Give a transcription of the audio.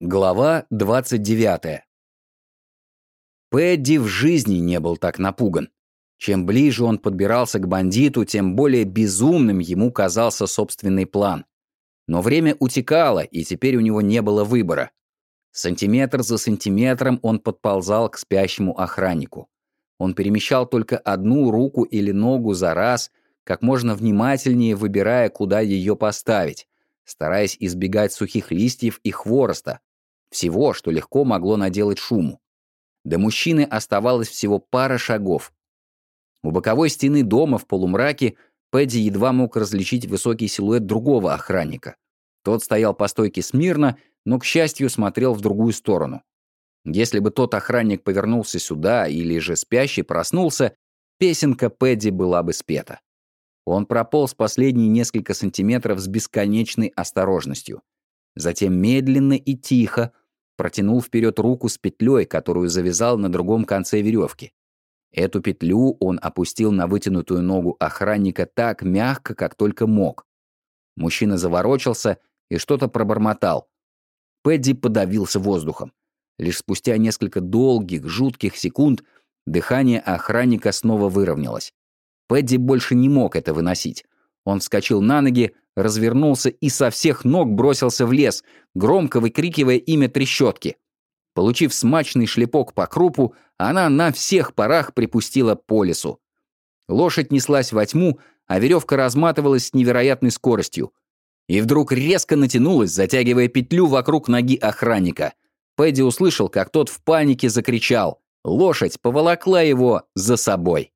Глава 29. Пэдди в жизни не был так напуган. Чем ближе он подбирался к бандиту, тем более безумным ему казался собственный план. Но время утекало, и теперь у него не было выбора. Сантиметр за сантиметром он подползал к спящему охраннику. Он перемещал только одну руку или ногу за раз, как можно внимательнее выбирая, куда ее поставить, стараясь избегать сухих листьев и хвороста, всего, что легко могло наделать шуму. До мужчины оставалось всего пара шагов. У боковой стены дома в полумраке Пэдди едва мог различить высокий силуэт другого охранника. Тот стоял по стойке смирно, но, к счастью, смотрел в другую сторону. Если бы тот охранник повернулся сюда или же спящий проснулся, песенка Пэдди была бы спета. Он прополз последние несколько сантиметров с бесконечной осторожностью. Затем медленно и тихо протянул вперед руку с петлей, которую завязал на другом конце веревки. Эту петлю он опустил на вытянутую ногу охранника так мягко, как только мог. Мужчина заворочился и что-то пробормотал. Пэдди подавился воздухом. Лишь спустя несколько долгих, жутких секунд дыхание охранника снова выровнялось. Пэдди больше не мог это выносить. Он вскочил на ноги, развернулся и со всех ног бросился в лес, громко выкрикивая имя трещотки. Получив смачный шлепок по крупу, она на всех парах припустила по лесу. Лошадь неслась во тьму, а веревка разматывалась с невероятной скоростью. И вдруг резко натянулась, затягивая петлю вокруг ноги охранника. Пэдди услышал, как тот в панике закричал. Лошадь поволокла его за собой.